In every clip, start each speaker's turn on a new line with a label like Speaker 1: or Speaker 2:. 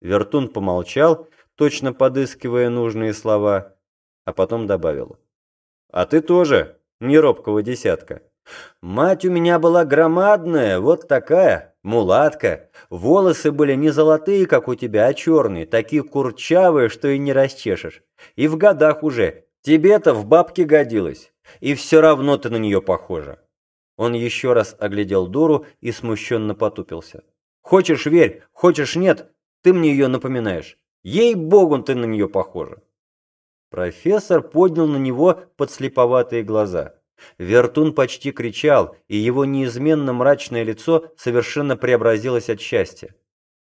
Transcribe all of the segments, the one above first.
Speaker 1: Вертун помолчал, точно подыскивая нужные слова, а потом добавил. «А ты тоже не робкого десятка. Мать у меня была громадная, вот такая, мулатка. Волосы были не золотые, как у тебя, а черные, такие курчавые, что и не расчешешь. И в годах уже. Тебе-то в бабке годилось. И все равно ты на нее похожа». Он еще раз оглядел Дору и смущенно потупился. «Хочешь верь, хочешь нет, ты мне ее напоминаешь. Ей-богу, ты на нее похожа». Профессор поднял на него подслеповатые глаза. Вертун почти кричал, и его неизменно мрачное лицо совершенно преобразилось от счастья.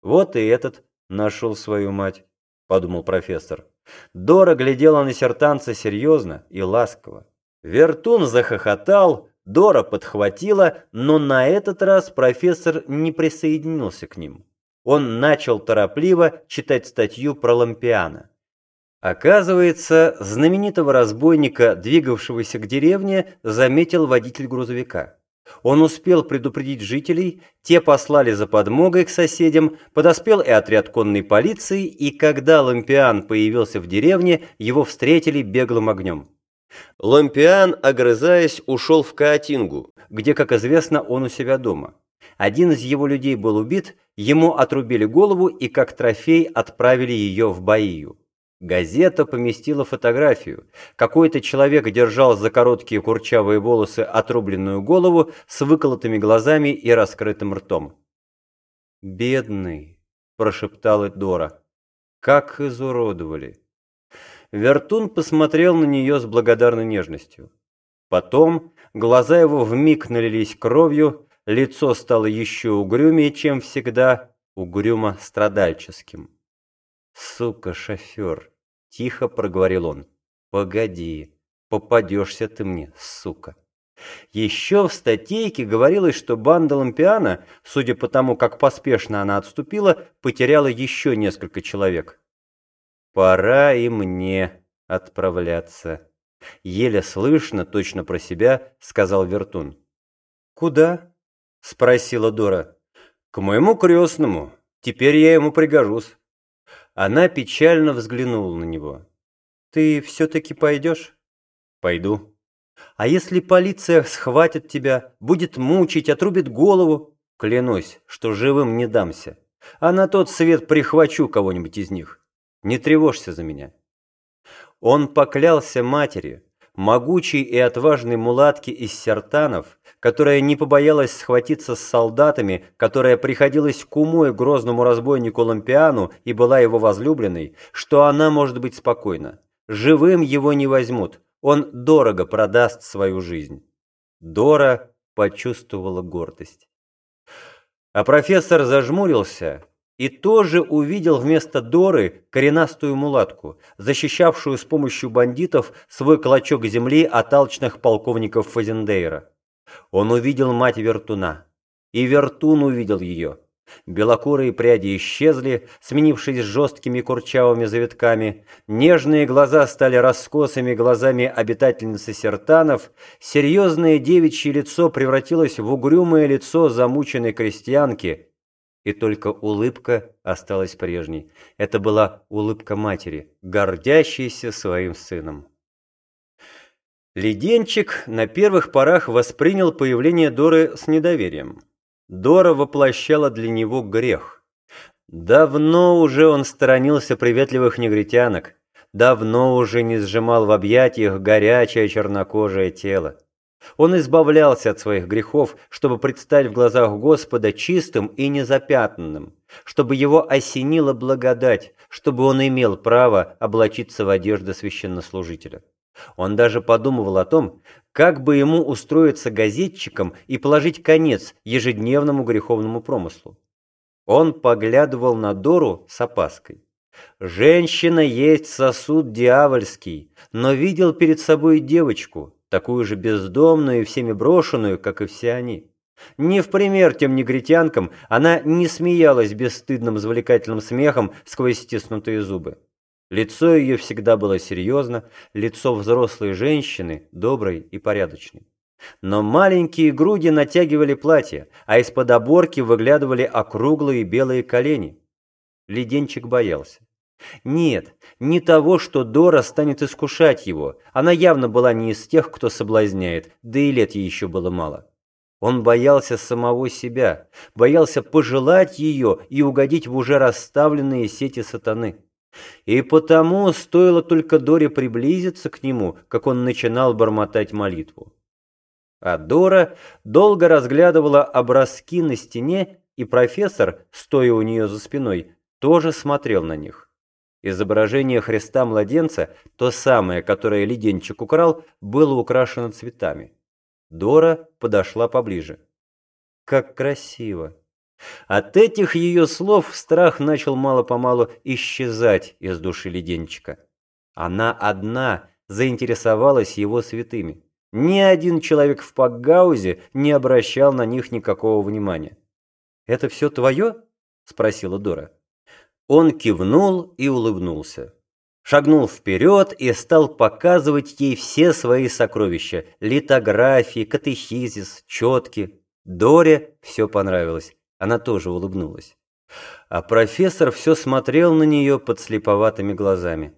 Speaker 1: «Вот и этот нашел свою мать», — подумал профессор. Дора глядела на сертанца серьезно и ласково. Вертун захохотал, Дора подхватила, но на этот раз профессор не присоединился к ним. Он начал торопливо читать статью про Лампиана. Оказывается, знаменитого разбойника, двигавшегося к деревне, заметил водитель грузовика. Он успел предупредить жителей, те послали за подмогой к соседям, подоспел и отряд конной полиции, и когда Лампиан появился в деревне, его встретили беглым огнем. Лампиан, огрызаясь, ушел в Каотингу, где, как известно, он у себя дома. Один из его людей был убит, ему отрубили голову и как трофей отправили ее в Баию. Газета поместила фотографию. Какой-то человек держал за короткие курчавые волосы отрубленную голову с выколотыми глазами и раскрытым ртом. «Бедный», – прошептала Дора, – «как изуродовали». Вертун посмотрел на нее с благодарной нежностью. Потом глаза его вмиг налились кровью, лицо стало еще угрюмее, чем всегда, угрюмо-страдальческим. «Сука, шофер!» – тихо проговорил он. «Погоди, попадешься ты мне, сука!» Еще в статейке говорилось, что банда Лампиана, судя по тому, как поспешно она отступила, потеряла еще несколько человек. «Пора и мне отправляться», — еле слышно, точно про себя, сказал Вертун. «Куда?» — спросила Дора. «К моему крестному. Теперь я ему пригожусь». Она печально взглянула на него. «Ты все-таки пойдешь?» «Пойду». «А если полиция схватит тебя, будет мучить, отрубит голову?» «Клянусь, что живым не дамся. А на тот свет прихвачу кого-нибудь из них. Не тревожься за меня». Он поклялся матери, могучей и отважной мулатке из сертанов, которая не побоялась схватиться с солдатами, которая приходилась кумой грозному разбойнику Лампиану и была его возлюбленной, что она может быть спокойна. Живым его не возьмут, он дорого продаст свою жизнь. Дора почувствовала гордость. А профессор зажмурился и тоже увидел вместо Доры коренастую мулатку, защищавшую с помощью бандитов свой клочок земли от алчных полковников Фазендейра. Он увидел мать Вертуна. И Вертун увидел ее. Белокурые пряди исчезли, сменившись жесткими курчавыми завитками. Нежные глаза стали раскосыми глазами обитательницы сертанов. Серьезное девичье лицо превратилось в угрюмое лицо замученной крестьянки. И только улыбка осталась прежней. Это была улыбка матери, гордящейся своим сыном. Леденчик на первых порах воспринял появление Доры с недоверием. Дора воплощала для него грех. Давно уже он сторонился приветливых негритянок, давно уже не сжимал в объятиях горячее чернокожее тело. Он избавлялся от своих грехов, чтобы предстать в глазах Господа чистым и незапятнанным, чтобы его осенила благодать, чтобы он имел право облачиться в одежды священнослужителя. Он даже подумывал о том, как бы ему устроиться газетчиком и положить конец ежедневному греховному промыслу. Он поглядывал на Дору с опаской. Женщина есть сосуд дьявольский, но видел перед собой девочку, такую же бездомную и всеми брошенную, как и все они. Не в пример тем негритянкам, она не смеялась бесстыдным завлекательным смехом сквозь стиснутые зубы. Лицо ее всегда было серьезно, лицо взрослой женщины, доброй и порядочной. Но маленькие груди натягивали платье, а из-под оборки выглядывали округлые белые колени. Леденчик боялся. Нет, не того, что Дора станет искушать его. Она явно была не из тех, кто соблазняет, да и лет ей еще было мало. Он боялся самого себя, боялся пожелать ее и угодить в уже расставленные сети сатаны. И потому стоило только Доре приблизиться к нему, как он начинал бормотать молитву. А Дора долго разглядывала образки на стене, и профессор, стоя у нее за спиной, тоже смотрел на них. Изображение Христа-младенца, то самое, которое Леденчик украл, было украшено цветами. Дора подошла поближе. Как красиво! От этих ее слов страх начал мало-помалу исчезать из души Леденчика. Она одна заинтересовалась его святыми. Ни один человек в Пакгаузе не обращал на них никакого внимания. «Это все твое?» – спросила Дора. Он кивнул и улыбнулся. Шагнул вперед и стал показывать ей все свои сокровища – литографии, катехизис, четки. Доре все понравилось. Она тоже улыбнулась. А профессор все смотрел на нее под слеповатыми глазами.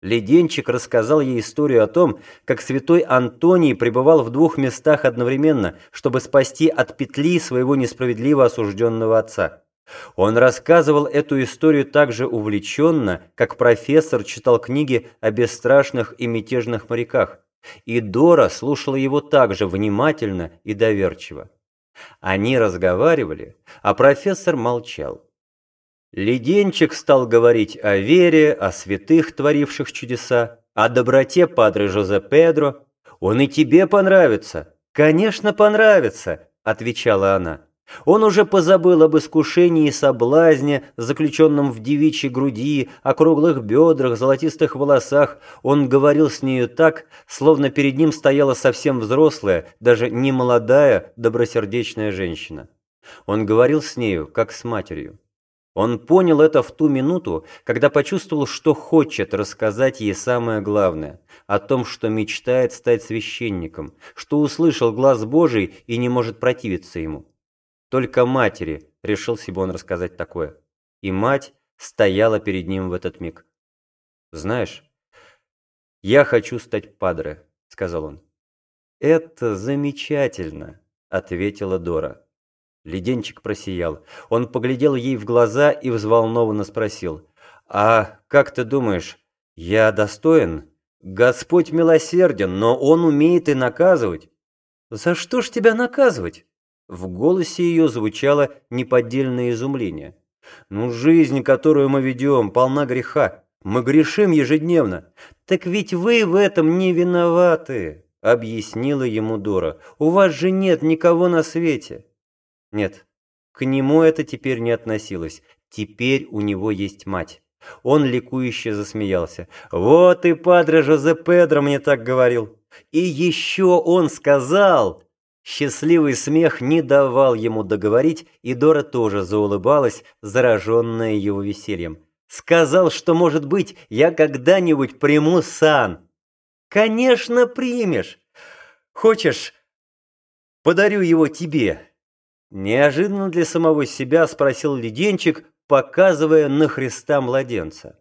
Speaker 1: Леденчик рассказал ей историю о том, как святой Антоний пребывал в двух местах одновременно, чтобы спасти от петли своего несправедливо осужденного отца. Он рассказывал эту историю так же увлеченно, как профессор читал книги о бесстрашных и мятежных моряках, и Дора слушала его также внимательно и доверчиво. Они разговаривали, а профессор молчал. Леденчик стал говорить о вере, о святых, творивших чудеса, о доброте Падре Жозе Педро. «Он и тебе понравится!» «Конечно, понравится!» – отвечала она. Он уже позабыл об искушении и соблазне, заключенном в девичьей груди, о круглых бедрах, золотистых волосах. Он говорил с нею так, словно перед ним стояла совсем взрослая, даже не молодая, добросердечная женщина. Он говорил с нею, как с матерью. Он понял это в ту минуту, когда почувствовал, что хочет рассказать ей самое главное, о том, что мечтает стать священником, что услышал глаз Божий и не может противиться ему. Только матери решил себе он рассказать такое. И мать стояла перед ним в этот миг. «Знаешь, я хочу стать падре», — сказал он. «Это замечательно», — ответила Дора. Леденчик просиял. Он поглядел ей в глаза и взволнованно спросил. «А как ты думаешь, я достоин? Господь милосерден, но Он умеет и наказывать». «За что ж тебя наказывать?» В голосе ее звучало неподдельное изумление. «Ну, жизнь, которую мы ведем, полна греха. Мы грешим ежедневно. Так ведь вы в этом не виноваты», — объяснила ему Дора. «У вас же нет никого на свете». Нет, к нему это теперь не относилось. Теперь у него есть мать. Он ликующе засмеялся. «Вот и падре Жозе Педро мне так говорил. И еще он сказал...» Счастливый смех не давал ему договорить, и Дора тоже заулыбалась, зараженная его весельем. «Сказал, что, может быть, я когда-нибудь приму сан». «Конечно, примешь. Хочешь, подарю его тебе?» Неожиданно для самого себя спросил Леденчик, показывая на Христа младенца.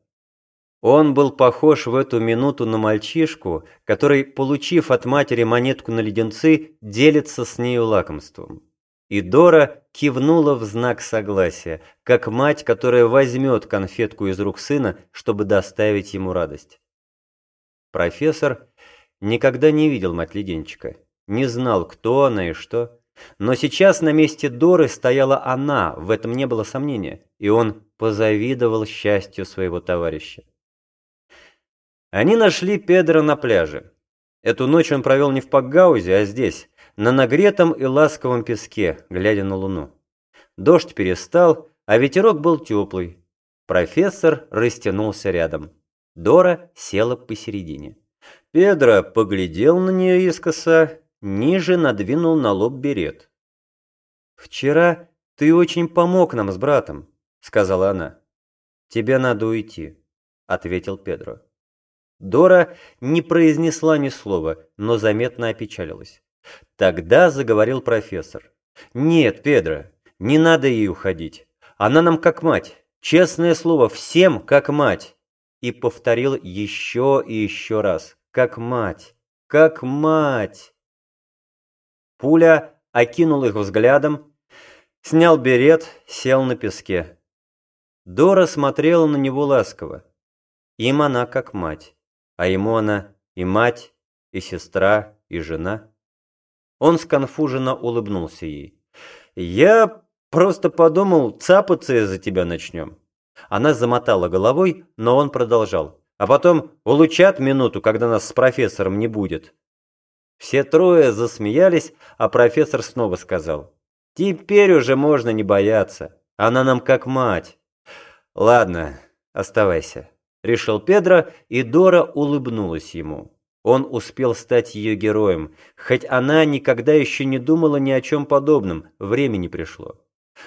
Speaker 1: Он был похож в эту минуту на мальчишку, который, получив от матери монетку на леденцы, делится с нею лакомством. И Дора кивнула в знак согласия, как мать, которая возьмет конфетку из рук сына, чтобы доставить ему радость. Профессор никогда не видел мать Леденчика, не знал, кто она и что. Но сейчас на месте Доры стояла она, в этом не было сомнения, и он позавидовал счастью своего товарища. Они нашли Педро на пляже. Эту ночь он провел не в Пакгаузе, а здесь, на нагретом и ласковом песке, глядя на луну. Дождь перестал, а ветерок был теплый. Профессор растянулся рядом. Дора села посередине. Педро поглядел на нее искоса Ниже надвинул на лоб берет. «Вчера ты очень помог нам с братом», — сказала она. «Тебе надо уйти», — ответил Педро. Дора не произнесла ни слова, но заметно опечалилась. Тогда заговорил профессор. «Нет, Педро, не надо ей уходить. Она нам как мать. Честное слово, всем как мать. И повторил еще и еще раз. Как мать. Как мать. Пуля окинул их взглядом, снял берет, сел на песке. Дора смотрела на него ласково. Им она как мать, а ему она и мать, и сестра, и жена. Он сконфуженно улыбнулся ей. «Я просто подумал, цапаться из-за тебя начнем». Она замотала головой, но он продолжал. «А потом улучат минуту, когда нас с профессором не будет». Все трое засмеялись, а профессор снова сказал. «Теперь уже можно не бояться. Она нам как мать». «Ладно, оставайся», — решил Педро, и Дора улыбнулась ему. Он успел стать ее героем, хоть она никогда еще не думала ни о чем подобном, времени пришло.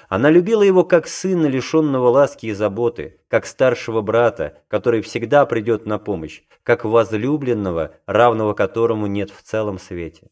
Speaker 1: Она любила его как сына, лишенного ласки и заботы, как старшего брата, который всегда придет на помощь, как возлюбленного, равного которому нет в целом свете.